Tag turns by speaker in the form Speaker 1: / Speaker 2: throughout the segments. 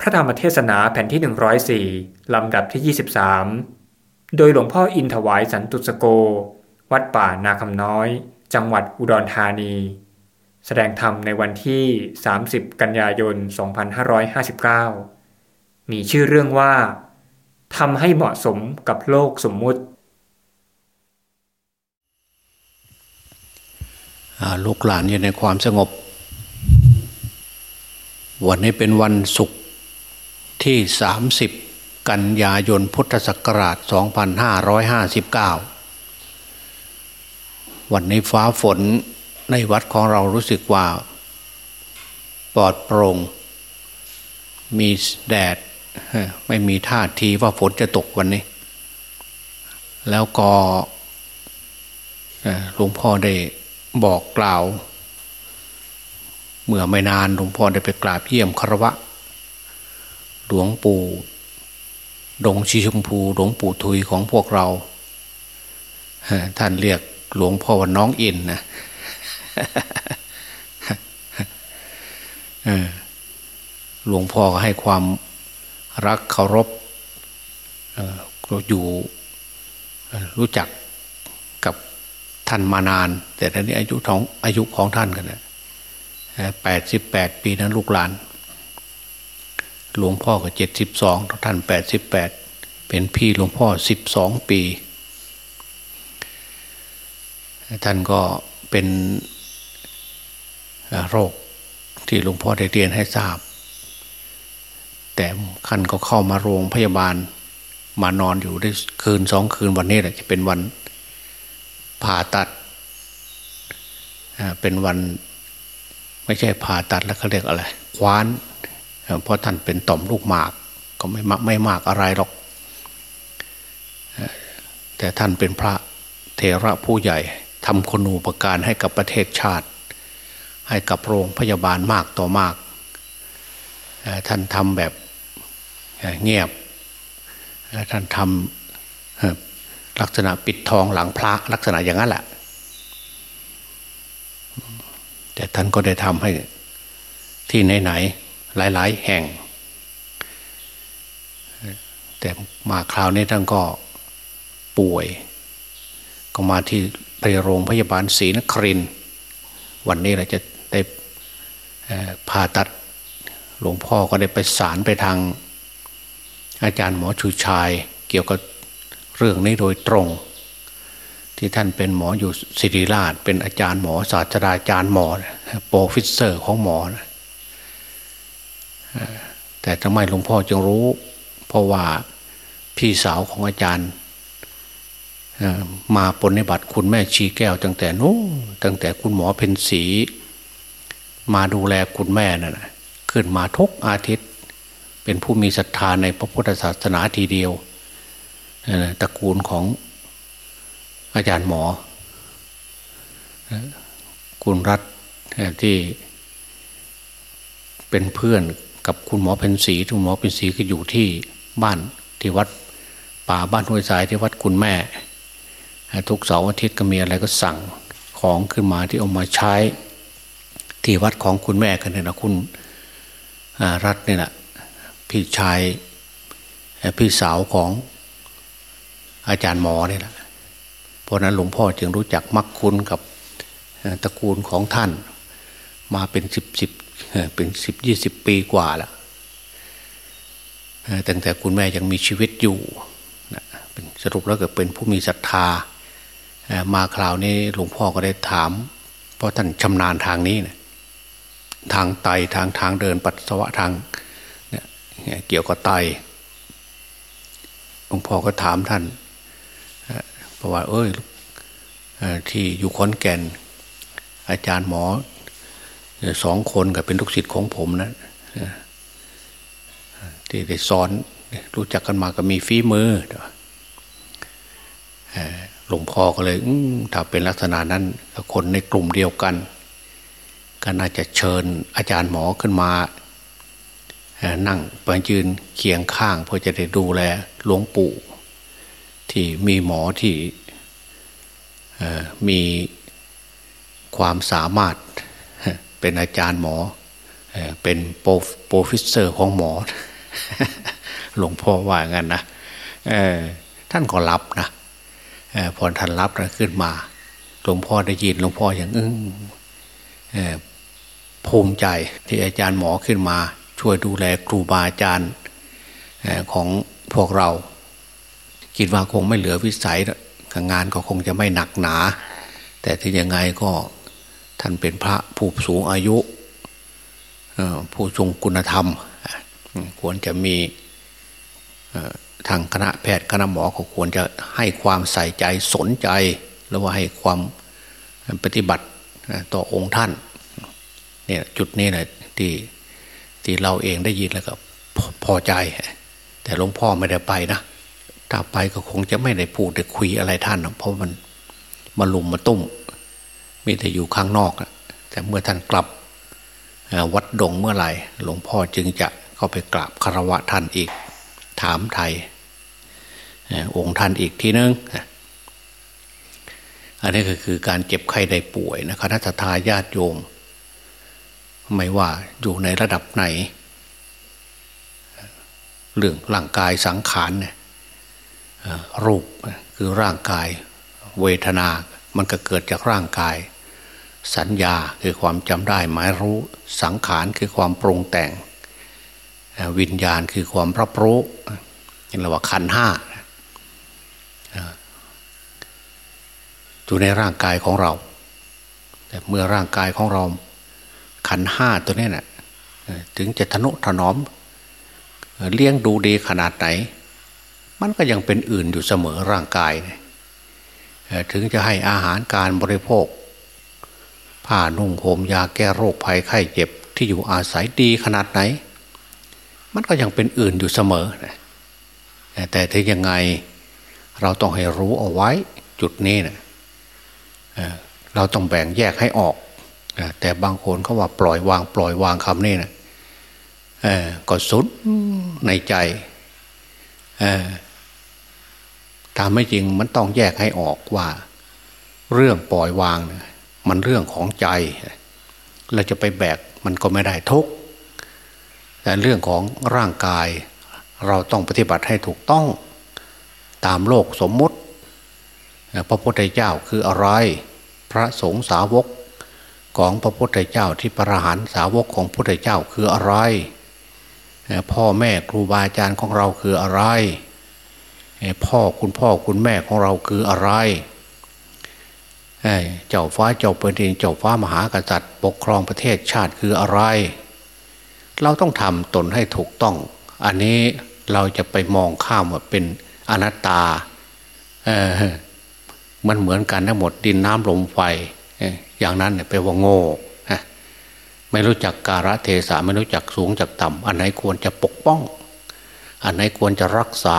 Speaker 1: พระธรรมเทศนาแผ่นที่ 104 ลำดับที่ 23 โดยหลวงพ่ออินถวายสันตุสโก วัดป่านาคำน้อย จังหวัดอุดรธานี แสดงธรรมในวันที่ 30 กันยายน 2559 มีชื่อเรื่องว่าทำให้เหมาะสมกับโลกสมมุติ
Speaker 2: ลูกหลานอยู่ในความสงบ วันนี้เป็นวันศุกร์ ที่ 30 กันยายนพุทธศักราช 2559 วันนี้ฟ้าฝนในวัดของเรารู้สึกว่า ปลอดโปร่งมีแดด ไม่มีท่าทีว่าฝนจะตกวันนี้ แล้วก็หลวงพ่อได้บอกกล่าว เมื่อไม่นานหลวงพ่อได้ไปกราบเยี่ยมคารวะ หลวงปู่ดงชีชมพูหลวงปู่ทุยของพวกเรา ท่านเรียกหลวงพ่อว่าน้องอินนะหลวงพ่อให้ความรักเคารพอยู่รู้จักกับท่านมานาน แต่ตอนนี้อายุของอายุของท่านกันนะแปดสิบแปดปีนั้นลูกหลาน หลวงพ่อก็เจ็ดสิบสองท่านแปดสิบแปดเป็นพี่หลวงพ่อสิบสองปี ท่านก็เป็นโรคที่หลวงพ่อได้เรียนให้ทราบ แต่ท่านก็เข้ามาโรงพยาบาล มานอนอยู่ได้คืนสองคืนวันนี้แหละจะเป็นวันผ่าตัด เป็นวันไม่ใช่ผ่าตัดแล้วเขาเรียกอะไรคว้าน เพราะท่านเป็นต่อมลูกหมาก ก็ไม่มากไม่มากอะไรหรอก แต่ท่านเป็นพระเทระผู้ใหญ่ทำคุณูปการให้กับประเทศชาติ ให้กับโรงพยาบาลมากต่อมาก ท่านทำแบบเงียบ ท่านทำลักษณะปิดทองหลังพระลักษณะอย่างนั้นแหละ แต่ท่านก็ได้ทำให้ที่ไหนๆ หลาย ๆ แห่ง แต่มาคราวนี้ท่านก็ป่วย ก็มาที่ไปโรงพยาบาลศรีนคริน วันนี้เราจะได้ผ่าตัดหลวงพ่อก็ได้ไปสารไปทาง อาจารย์หมอชูชายเกี่ยวกับเรื่องนี้โดยตรง ที่ท่านเป็นหมออยู่ศิริราช เป็นอาจารย์หมอศาสตราจารย์หมอโปรฟิเซอร์ของหมอนะ แต่ทำไมหลวงพ่อจึงรู้ เพราะว่าพี่สาวของอาจารย์มาปนิบัติคุณแม่ชีแก้ว ตั้งแต่นู้ตั้งแต่คุณหมอเพนสีมาดูแลคุณแม่นั่นขึ้นมาทุกอาทิตย์ เป็นผู้มีศรัทธาในพระพุทธศาสนาทีเดียวตระกูลของอาจารย์หมอ คุณรัฐที่เป็นเพื่อน กับคุณหมอเพนสีคุณหมอเพนสีก็อยู่ที่บ้านที่วัดป่าบ้านห้วยสายที่วัดคุณแม่ ทุกเสาร์อาทิตย์ก็มีอะไรก็สั่งของขึ้นมาที่เอามาใช้ ที่วัดของคุณแม่กันเนี่ยนะคุณรัฐเนี่ยนะพี่ชายพี่สาวของอาจารย์หมอเนี่ยนะเพราะนั้นหลวงพ่อจึงรู้จักมักคุ้นกับตระกูลของท่าน มาเป็นสิบสิบ เป็นสิบยี่สิบปีกว่าแล้วตั้งแต่คุณแม่ยังมีชีวิตอยู่เป็นสรุปแล้วก็เป็นผู้มีศรัทธา มาคราวนี้หลวงพ่อก็ได้ถาม เพราะท่านชำนาญทางนี้นะทางไตทางทางเดินปัสสาวะทางเนี่ยเกี่ยวกับไตหลวงพ่อก็ถามท่านเพราะว่าเอ้ยที่อยู่ขอนแก่น อาจารย์หมอ สองคนกับเป็นลูกศิษย์ของผมนะที่ได้สอนรู้จักกันมาก็มีฝีมือหลวงพ่อก็เลยถ้าเป็นลักษณะนั้นคนในกลุ่มเดียวกัน ก็น่าจะเชิญอาจารย์หมอขึ้นมา นั่งไปยืนเคียงข้างเพื่อจะได้ดูแลหลวงปู่ ที่มีหมอที่มีความสามารถ เป็นอาจารย์หมอ เป็นโปรฟิเซอร์ของหมอ หลวงพ่อว่างั้นนะท่านก็รับนะพอท่านรับนะขึ้นมา หลวงพ่อได้ยินหลวงพ่ออย่างอึ้งภูมิใจที่อาจารย์หมอขึ้นมา ช่วยดูแลครูบาอาจารย์ของพวกเรา คิดว่าคงไม่เหลือวิสัยงานก็คงจะไม่หนักหนา แต่ที่ยังไงก็ ท่านเป็นพระผู้สูงอายุผู้ทรงคุณธรรม ควรจะมีทางคณะแพทย์คณะหมอก็ควรจะให้ความใส่ใจสนใจหรือว่าให้ความปฏิบัติต่อองค์ท่านเนี่ยจุดนี้แหละที่ที่เราเองได้ยินแล้วก็พอใจ แต่หลวงพ่อไม่ได้ไปนะถ้าไปก็คงจะไม่ได้พูดได้คุยอะไรท่านเพราะมันมาลุมมาตุ้ม มีแต่อยู่ข้างนอก แต่เมื่อท่านกลับวัดดงเมื่อไหร่ หลวงพ่อจึงจะเข้าไปกราบคารวะท่านอีก ถามไทยองค์ท่านอีกทีนึง อันนี้ก็คือการเจ็บไข้ได้ป่วยนะคณะทาญาติโยม ไม่ว่าอยู่ในระดับไหน เรื่องร่างกายสังขารเนี่ยรูปคือร่างกายเวทนา มันก็เกิดจากร่างกาย สัญญาคือความจำได้หมายรู้สังขารคือความปรุงแต่ง วิญญาณคือความรับรู้เรียกว่าขันห้าอยู่ในร่างกายของเรา แต่เมื่อร่างกายของเรา ขันห้าตัวนี้นะ่ะถึงจะทนุถนอม เลี้ยงดูดีขนาดไหน มันก็ยังเป็นอื่นอยู่เสมอร่างกาย ถึงจะให้อาหารการบริโภค ผ้านุ่งห่มยาแก้โรคภัยไข้เจ็บที่อยู่อาศัยดีขนาดไหน มันก็ยังเป็นอื่นอยู่เสมอ แต่ถึงยังไงเราต้องให้รู้เอาไว้จุดนี้นะเราต้องแบ่งแยกให้ออก แต่บางคนเขาว่าปล่อยวาง ปล่อยวางคำนี้นะก็สุดในใจ ตามไม่จริงมันต้องแยกให้ออกว่า เรื่องปล่อยวางมันเรื่องของใจ เราจะไปแบกมันก็ไม่ได้ทุกแต่เรื่องของร่างกาย เราต้องปฏิบัติให้ถูกต้องตามโลกสมมติ พระพุทธเจ้าคืออะไร พระสงฆ์สาวกของพระพุทธเจ้าที่ประหารสาวกของพระพุทธเจ้าคืออะไร พ่อแม่ครูบาอาจารย์ของเราคืออะไร พ่อคุณพ่อคุณแม่ของเราคืออะไรเจ้าฟ้าเจ้าเป็นดินเจ้าฟ้ามหากษัตริย์ ปกครองประเทศชาติคืออะไร เราต้องทำตนให้ถูกต้อง อันนี้เราจะไปมองข้ามว่าเป็นอนัตตาเมันเหมือนกันทั้งหมดดินน้ำลมไฟอย่างนั้นเนี่ยแปว่าโง่ไม่รู้จักการะเทศะไม่รู้จักสูงจากต่ำอันไหนควรจะปกป้อง อันไหนควรจะรักษา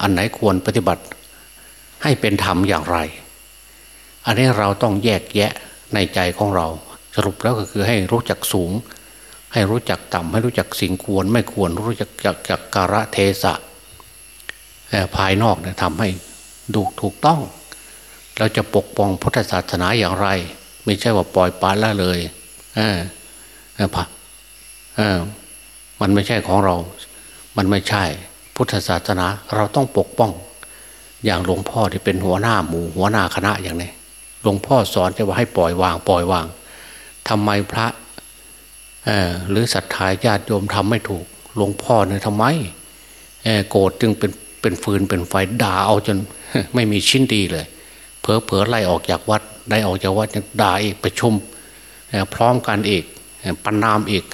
Speaker 2: อันไหนควรปฏิบัติให้เป็นธรรมอย่างไร อันนี้เราต้องแยกแยะในใจของเรา สรุปแล้วก็คือให้รู้จักสูง ให้รู้จักต่ำให้รู้จักสิ่งควร ไม่ควรรู้จักจักจักการะเทศะภายนอกเนี่ยทำให้ดูถูกต้อง เราจะปกป้องพุทธศาสนาอย่างไร ไม่ใช่ว่าปล่อยปละละเลยเออเออเออมันไม่ใช่ของเรา มันไม่ใช่ พุทธศาสนาเราต้องปกป้อง อย่างหลวงพ่อที่เป็นหัวหน้าหมู่หัวหน้าคณะอย่างนี้หลวงพ่อสอนจะว่าให้ปล่อยวางปล่อยวางทำไมพระหรือศรัทธาญาติโยมทำไม่ถูกหลวงพ่อเนี่ยทำไมโกรธจึงเป็นเป็นฟืนเป็นไฟด่าเอาจนไม่มีชิ้นดีเลยเผลอเผลอไล่ออกจากวัด ได้ออกจากวัดยังด่าอีกประชุมพร้อมกันอีกปันนามอีก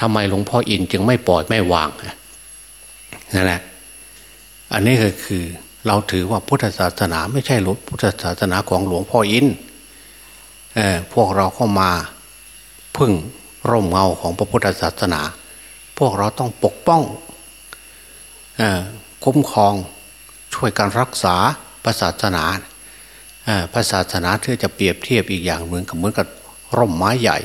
Speaker 2: ทำไมหลวงพ่ออินจึงไม่ปล่อยไม่วาง นั่นแหละอันนี้ก็คือเราถือว่าพุทธศาสนาไม่ใช่หลวงพุทธศาสนาของหลวงพ่ออินพวกเราเข้ามาพึ่งร่มเงาของพระพุทธศาสนา พวกเราต้องปกป้องคุ้มครองช่วยการรักษาพระศาสนาพระศาสนาที่จะเปรียบเทียบอีกอย่างเหมือนกับเหมือนกับร่มไม้ใหญ่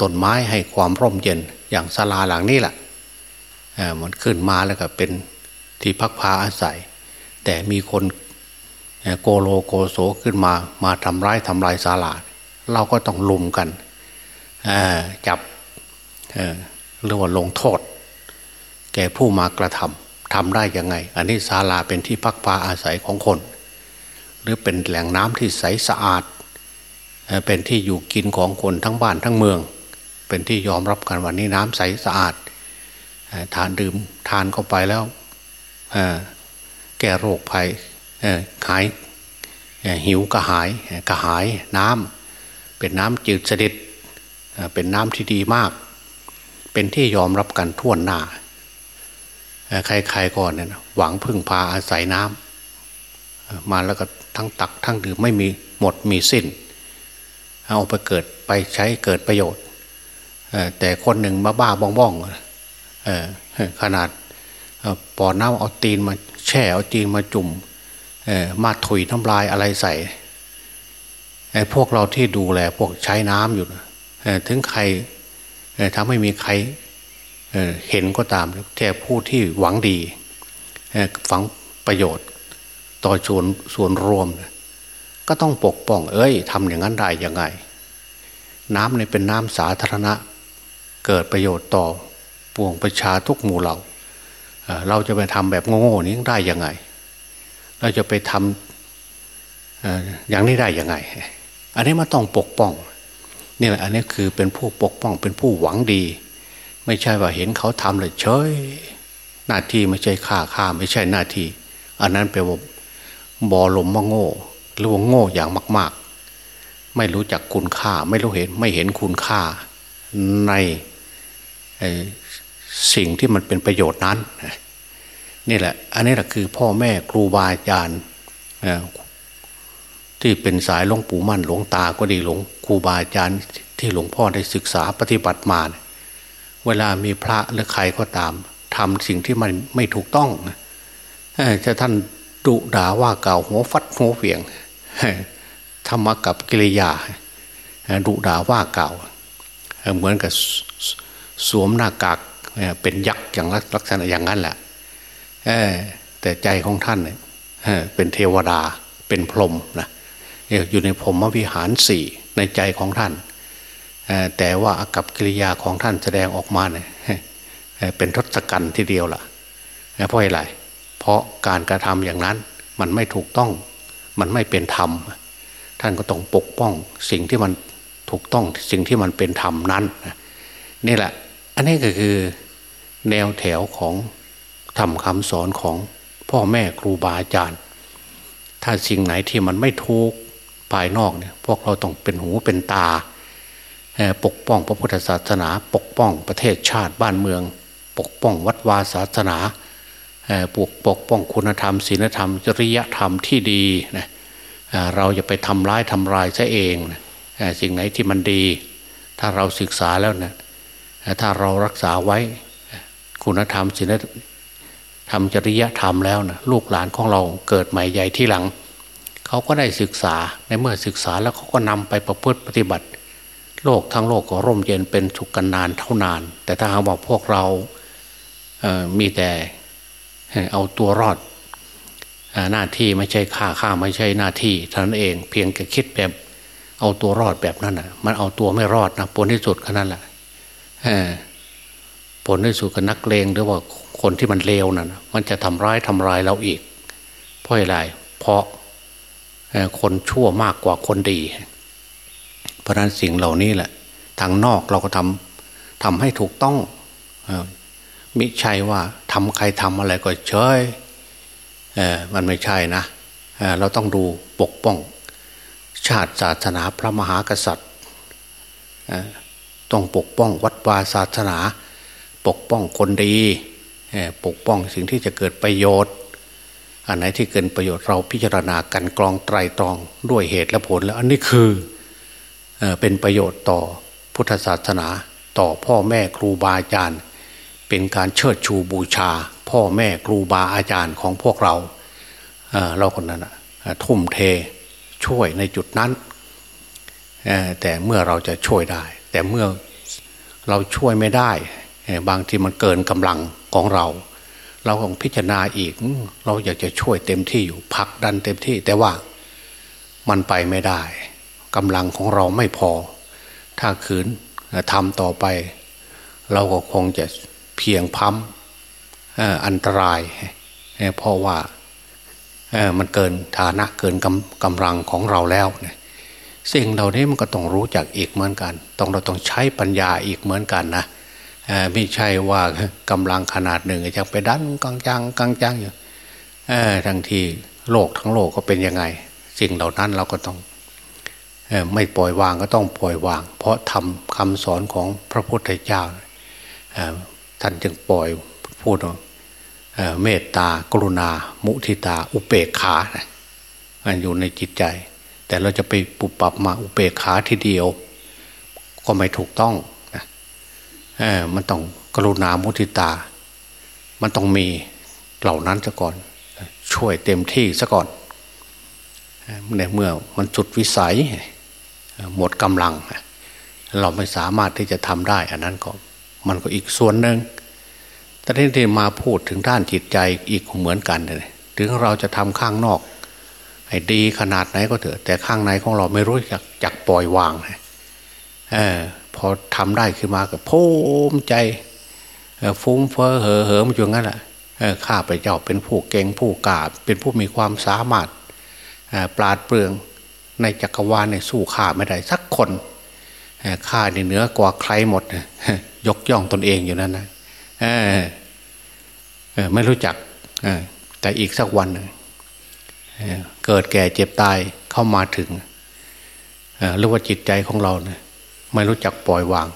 Speaker 2: ต้นไม้ให้ความร่มเย็นอย่างศาลาหลังนี้แหละ มันขึ้นมาแล้วก็เป็นที่พักพาอาศัย แต่มีคนโกโลโกโสขึ้นมามาทำร้ายทำลายศาลาเราก็ต้องลุมกันจับหรือว่าลงโทษ แก่ผู้มากระทำทำได้ยังไง อันนี้ศาลาเป็นที่พักพาอาศัยของคน หรือเป็นแหล่งน้ำที่ใสสะอาด เป็นที่อยู่กินของคนทั้งบ้านทั้งเมือง เป็นที่ยอมรับกันวันนี้น้ำใสสะอาด ทานดื่มทานเข้าไปแล้วแก้โรคภัยหายหิวกระหายกระหายน้ำเป็นน้ำจืดสดิดเป็นน้ำที่ดีมาก เป็นที่ยอมรับกันทั่วหน้าใครๆก่อนเนี่ยหวังพึ่งพาอาศัยน้ำมาแล้วก็ทั้งตักทั้งดื่มไม่มีหมดมีสิ้น เอาไปเกิดไปใช้เกิดประโยชน์แต่คนหนึ่งมาบ้าบ้องบ้อง ขนาดปอน้ำเอาตีนมาแช่เอาตีนมาจุ่มมาถุยน้ำลายอะไรใส่ไอ้พวกเราที่ดูแลพวกใช้น้ำอยู่ถึงใครถ้าไม่มีใครเห็นก็ตามแต่ผู้ที่หวังดีฝังประโยชน์ ต่อส่วนส่วนรวม ก็ต้องปกป้อง เอ้ยทำอย่างนั้นได้ยังไง น้ำเนี่เป็นน้ำสาธารณะ เกิดประโยชน์ต่อ ปวงประชาทุกหมู่เหล่าเราจะไปทำแบบโง่ๆนี้ได้ยังไง เราจะไปทำอย่างนี้ได้ยังไง อันนี้มันต้องปกป้องนี่แหละอันนี้คือเป็นผู้ปกป้องเป็นผู้หวังดี ไม่ใช่ว่าเห็นเขาทำเลยเฉยหน้าที่ไม่ใช่ค่าค่าไม่ใช่หน้าที่ อันนั้นแปลว่าบอลมว่าโง่หรือว่าโง่อย่างมาก ๆ ไม่รู้จักคุณค่า ไม่รู้เห็นไม่เห็นคุณค่าใน สิ่งที่มันเป็นประโยชน์นั้นนี่แหละ อันนี้แหละคือพ่อแม่ครูบาอาจารย์ที่เป็นสายหลวงปู่มั่นหลวงตาก็ดีหลวงครูบาอาจารย์ที่หลวงพ่อได้ศึกษาปฏิบัติมาเวลามีพระหรือใครก็ตามทำสิ่งที่มันไม่ถูกต้องจะท่านดุด่าว่าเก่าหัวฟัดหัวเฟียงทำมกับกิริยาดุด่าว่าเก่าเหมือนกับสวมหน้ากาก เป็นยักษ์อย่างลักษณะอย่างนั้นแหละแต่ใจของท่านเป็นเทวดาเป็นพรหมนะอยู่ในพรหมวิหารสี่ในใจของท่าน แต่ว่าอากับกิริยาของท่านแสดงออกมาเนี่ยเป็นทศกัณฐ์ทีเดียวล่ะเพราะอะไรเพราะการกระทำอย่างนั้นมันไม่ถูกต้องมันไม่เป็นธรรม ท่านก็ต้องปกป้องสิ่งที่มันถูกต้องสิ่งที่มันเป็นธรรมนั้นนี่แหละ อันนี้ก็คือ แนวแถวของทำคำสอนของพ่อแม่ครูบาอาจารย์ ถ้าสิ่งไหนที่มันไม่ถูกภายนอกเนี่ย พวกเราต้องเป็นหูเป็นตา ปกป้องพระพุทธศาสนา ปกป้องประเทศชาติบ้านเมือง ปกป้องวัดวาศาสนาปกปกป้องคุณธรรมศีลธรรม จริยธรรมที่ดีนะเราจะไปทำร้ายทำลายซะเองนะสิ่งไหนที่มันดี ถ้าเราศึกษาแล้วนะถ้าเรารักษาไว้ คุณธรรมศีลธรรมจริยธรรมแล้วนะลูกหลานของเราเกิดใหม่ใหญ่ที่หลัง เขาก็ได้ศึกษาในเมื่อศึกษาแล้วเขาก็นำไปประพฤติปฏิบัติ โลกทั้งโลกก็ร่มเย็นเป็นสุขกันนานเท่านาน แต่ถ้าหากว่าพวกเราเมีแต่เอาตัวรอดหน้าที่ไม่ใช่ค่าค่าไม่ใช่หน้าที่เท่านั้นเองเพียงแค่คิดแบบเอาตัวรอดแบบนั้นอะ มันเอาตัวไม่รอดนะผลที่สุดแค่นั้นแหละ ผลที่สุดกับนักเลงหรือว่าคนที่มันเลวนั่นมันจะทำร้ายทำลายเราอีก เพราะอะไรเพราะคนชั่วมากกว่าคนดี เพราะนั้นสิ่งเหล่านี้แหละ ทางนอกเราก็ทำทำให้ถูกต้องมิใช่ว่าทำใครทำอะไรก็เฉยมันไม่ใช่นะเเราต้องดูปกป้อง ชาติศาสนาพระมหากษัตริย์ต้องปกป้องวัดวาศาสนา ปกป้องคนดีปกป้องสิ่งที่จะเกิดประโยชน์ อันไหนที่เกินประโยชน์เราพิจารณากันกรองไตรตรองด้วยเหตุและผลแล้วอันนี้คือเป็นประโยชน์ต่อพุทธศาสนาต่อพ่อแม่ครูบาอาจารย์ เป็นการเชิดชูบูชา พ่อแม่ครูบาอาจารย์ของพวกเราเราคนนั้นทุ่มเทช่วยในจุดนั้น แต่เมื่อเราจะช่วยได้ แต่เมื่อเราช่วยไม่ได้ บางทีมันเกินกำลังของเรา เราต้องพิจารณาอีก เราอยากจะช่วยเต็มที่อยู่พักดันเต็มที่ แต่ว่ามันไปไม่ได้กำลังของเราไม่พอ ถ้าขืนทำต่อไป เราก็คงจะเพียงพั้มอันตราย เพราะว่ามันเกินฐานะเกินกำกำลังของเราแล้วเนี่ยสิ่งเหล่านี้มันก็ต้องรู้จักอีกเหมือนกัน ต้องเราต้องใช้ปัญญาอีกเหมือนกันนะ ไม่ใช่ว่ากำลังขนาดหนึ่งจะไปดันกังจังกังจังอยู่ทั้งที่โลกทั้งโลกก็เป็นยังไง สิ่งเหล่านั้นเราก็ต้องไม่ปล่อยวางก็ต้องปล่อยวาง เพราะทำคำสอนของพระพุทธเจ้าท่านจึงปล่อยพูดเมตตากรุณา มุทิตา อุเบกขาอยู่ในจิตใจ แต่เราจะไปปุบปรับมาอุเบกขาทีเดียว ก็ไม่ถูกต้อง นะมันต้องกรุณามุทิตา มันต้องมีเหล่านั้นซะก่อน ช่วยเต็มที่ซะก่อนในเมื่อมันจุดวิสัย หมดกำลัง เราไม่สามารถที่จะทำได้ อันนั้นก็มันก็อีกส่วนหนึ่งแต่ที่มาพูดถึงด้านจิตใจอีกเหมือนกันเลยถึงเราจะทำข้างนอก ให้ดีขนาดไหนก็เถอะ แต่ข้างในของเราไม่รู้จักจักปล่อยวางเออ พอทำได้ขึ้นมาก็ภูมใจฟุ้งเฟ้อเหอเหอมอยู่งั้นแหละข้าพเจ้าเป็นผู้เก่งผู้กาเป็นผู้มีความสามารถปราดเปรื่องในจักรวาลเนี่ยสู้ข้าไม่ได้สักคนข้าเนี่เหนือกว่าใครหมดยกย่องตนเองอยู่นั่นนะไม่รู้จักแต่อีกสักวันเกิดแก่เจ็บตายเข้ามาถึงหรือว่าจิตใจของเราเนี่ย ไม่รู้จักปล่อยวาง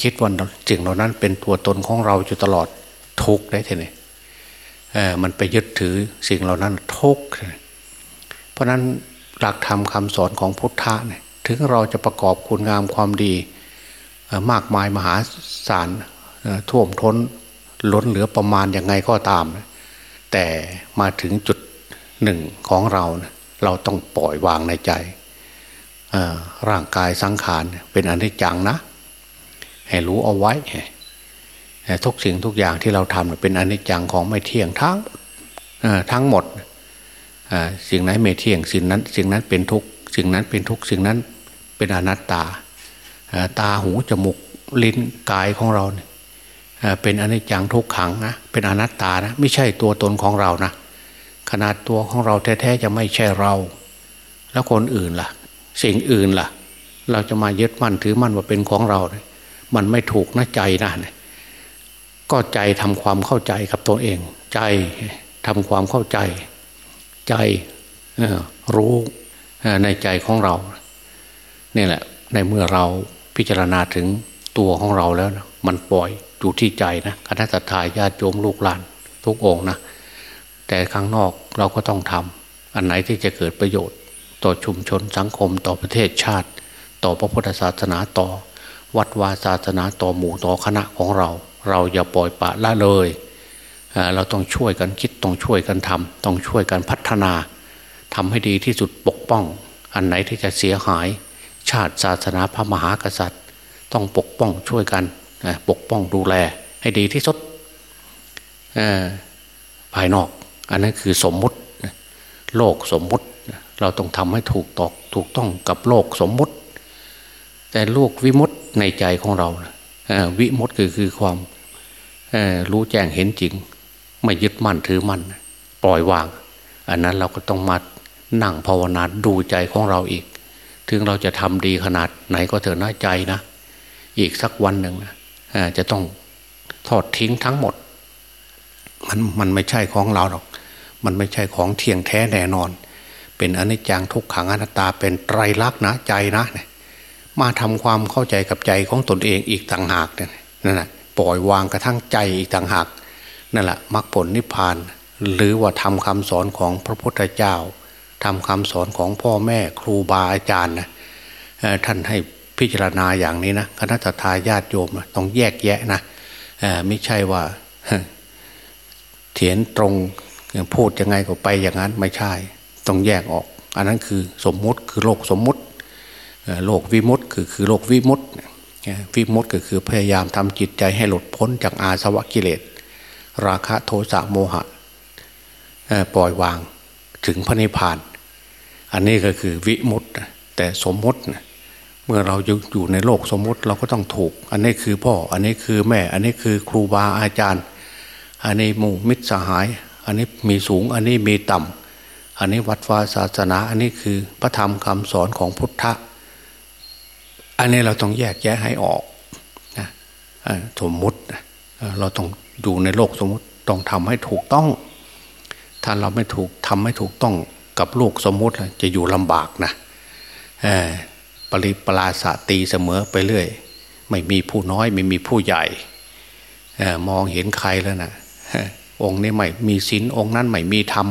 Speaker 2: คิดว่าสิ่งเหล่านั้นเป็นตัวตนของเราอยู่ตลอดทุกได้ทีนี้มันไปยึดถือสิ่งเหล่านั้นทุกเพราะนั้นหลักธรรมคำสอนของพุทธะเนี่ยถึงเราจะประกอบคุณงามความดีมากมายมหาศาลท่วมท้นล้นเหลือประมาณยังไงก็ตาม แต่มาถึงจุดหนึ่งของเรา เราต้องปล่อยวางในใจ ร่างกายสังขารเป็นอนิจจังนะ ให้รู้เอาไว้ทุกสิ่งทุกอย่างที่เราทำเป็นอนิจจังของไม่เที่ยงทั้งทั้งหมดสิ่งไหนไม่เที่ยงสิ่งนั้น สิ่งนั้นเป็นทุกสิ่งนั้นเป็นทุกสิ่งนั้นเป็นอนัตตา ตาหูจมูกลิ้นกายของเราเนี่ยเป็นอนิจจังทุกขังนะเป็นอนัตตานะไม่ใช่ตัวตนของเรานะขนาดตัวของเราแท้ๆจะไม่ใช่เรา แล้วคนอื่นล่ะ สิ่งอื่นล่ะ เราจะมายึดมั่นถือมั่นว่าเป็นของเรา มันไม่ถูกนะใจนะก็ใจทำความเข้าใจกับตัวเอง ใจทำความเข้าใจ ใจรู้ในใจของเรานี่แหละ ในเมื่อเราพิจารณาถึงตัวของเราแล้วนะมันปล่อยอยู่ที่ใจนะคณะทาญาติโยมลูกหลาน ทุกองนะแต่ข้างนอกเราก็ต้องทำอันไหนที่จะเกิดประโยชน์ ต่อชุมชนสังคมต่อประเทศชาติ ต่อพระพุทธศาสนาต่อ วัดวาศาสนาต่อหมู่ต่อคณะของเรา เราอย่าปล่อยปะละเลย เราต้องช่วยกันคิดต้องช่วยกันทำต้องช่วยกันพัฒนาทำให้ดีที่สุดปกป้อง อันไหนที่จะเสียหาย ชาติศาสนาพระมหากษัตริย์ ต้องปกป้องช่วยกันปกป้องดูแลให้ดีที่สุดภายนอก อันนั้นคือสมมุติโลกสมมุติ เราต้องทำให้ถูกตอกถูกต้องกับโลกสมมติ แต่โลกวิมุตในใจของเราวิมุตคือคือความรู้แจ้งเห็นจริง ไม่ยึดมั่นถือมั่นปล่อยวาง อันนั้นเราก็ต้องมานั่งภาวนาดูใจของเราอีก ถึงเราจะทำดีขนาดไหนก็เถอะน้าใจนะ อีกสักวันหนึ่งนะจะต้องทอดทิ้งทั้งหมด มันมันไม่ใช่ของเราหรอก มันไม่ใช่ของเที่ยงแท้แน่นอน เป็นอนิจจังทุกขังอนัตตาเป็นไตรลักษณ์นะใจนะมาทำความเข้าใจกับใจของตนเองอีกต่างหากนั่นแหละปล่อยวางกระทั่งใจอีกต่างหากนั่นแหละมรรคผลนิพพาน หรือว่าทำคำสอนของพระพุทธเจ้าทำคำสอนของพ่อแม่ครูบาอาจารย์นะท่านให้พิจารณาอย่างนี้นะคณะทาญาติโยมต้องแยกแยะนะไม่ใช่ว่าเถียนตรงพูดยังไงก็ไปอย่างนั้นไม่ใช่ ต้องแยกออก อันนั้นคือสมมุติคือโลกสมมุติโลกวิมุตต์คือคือโลกวิมุตต์วิมุตต์ก็คือพยายามทำจิตใจให้หลุดพ้นจากอาสวะกิเลส ราคะโทสะโมหะปล่อยวางถึงพระนิพพาน อันนี้ก็คือวิมุตต์แต่สมมติเมื่อเราอยู่ในโลกสมมติเราก็ต้องถูก อันนี้คือพ่ออันนี้คือแม่ อันนี้คือครูบาอาจารย์ อันนี้หมู่มิตรสหาย อันนี้มีสูง อันนี้มีต่ำ อันนี้วัดวาศาสนาอันนี้คือพระธรรมคำสอนของพุทธะอันนี้เราต้องแยกแยะให้ออกนะสมมุติเราต้องอยู่ในโลกสมมุติต้องทำให้ถูกต้อง ถ้าเราไม่ถูกทำให้ถูกต้องกับโลกสมมุติจะอยู่ลำบากนะปริปลาสตีเสมอไปเรื่อย ไม่มีผู้น้อยไม่มีผู้ใหญ่มองเห็นใครแล้วนะองค์นี้ไม่มีศีลองค์นั้นไม่มีธรรม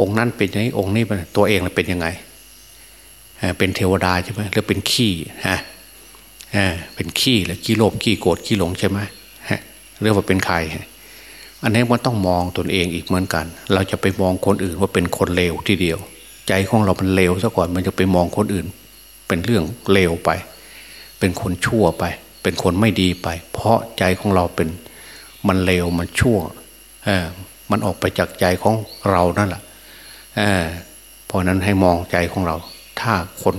Speaker 2: องค์นั้นเป็นยังไงองค์นี้ตัวเองเป็นยังไงเป็นเทวดาใช่ไหมหรือเป็นขี้ฮะเป็นขี้หรือขี้โลภขี้โกรธขี้หลงใช่ไหมเรียกว่าเป็นใครอันนี้มันต้องมองตนเองอีกเหมือนกัน เราจะไปมองคนอื่นว่าเป็นคนเลวทีเดียว ใจของเรามันเลวซะก่อนมันจะไปมองคนอื่น เป็นเรื่องเลวไป เป็นคนชั่วไป เป็นคนไม่ดีไป เพราะใจของเราเป็นมันเลวมันชั่วเออมันออกไปจากใจของเรานั่นแหละ เออเพราะนั้นให้มองใจของเรา ถ้าคน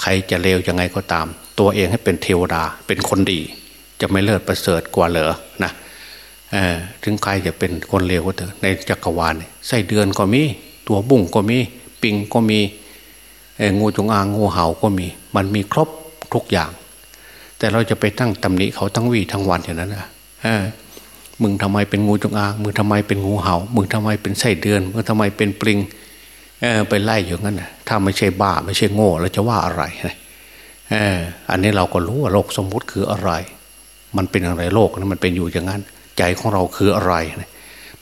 Speaker 2: ใครจะเลวยังไงก็ตาม ตัวเองให้เป็นเทวดาเป็นคนดี จะไม่เลิศประเสริฐกว่าเหรอนะถึงใครจะเป็นคนเลวก็เถอะในจักรวาลไส้เดือนก็มี ตัวบุ้งก็มี ปิงก็มีงูจงอางงูเห่าก็มี มันมีครบทุกอย่าง แต่เราจะไปตั้งตำหนิเขาทั้งวี่ทั้งวันอย่างนั้นนะ มึงทำไมเป็นงูจงอางมึงทำไมเป็นงูเห่า มึงทำไมเป็นไส้เดือนมึงทำไมเป็นปลิงไปไล่อย่างนั้นนะถ้าไม่ใช่บ้าไม่ใช่โง่เราจะว่าอะไรอันนี้เราก็รู้ว่าโลกสมมุติคืออะไร มันเป็นอะไรโลกนะมันเป็นอยู่อย่างนั้น ใจของเราคืออะไร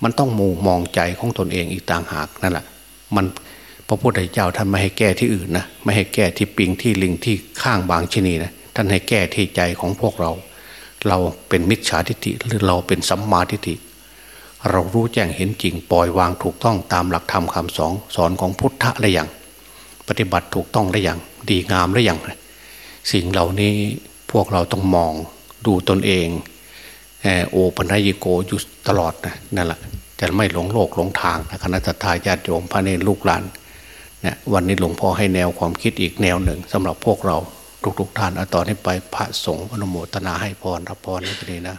Speaker 2: มันต้องมูมองใจของตนเองอีกต่างหากนั่นแหละมันพระพุทธเจ้าท่านไม่ให้แก้ที่อื่นนะไม่ให้แก้ที่ปิงที่ลิงที่ข้างบางชนีนะท่านให้แก้ที่ใจของพวกเรา เราเป็นมิจฉาทิฏฐิหรือเราเป็นสัมมาทิฏฐิเรารู้แจ้งเห็นจริงปล่อยวางถูกต้องตามหลักธรรมคำสอนสอนของพุทธะและอย่างปฏิบัติถูกต้องและอย่างดีงามและอย่างสิ่งเหล่านี้พวกเราต้องมองดูตนเองโอปัญญิโกอยู่ตลอดนะนั่นแหละจะไม่หลงโลกหลงทางนะคณะทาญาติโยมพระเนรลูกหลานนะวันนี้หลวงพ่อให้แนวความคิดอีกแนวหนึ่งสำหรับพวกเรา ทุกๆท่านเอาต่อนนี้ไปพระสงฆ์อนุโมทนาให้พรรับพรในที่นี้นะ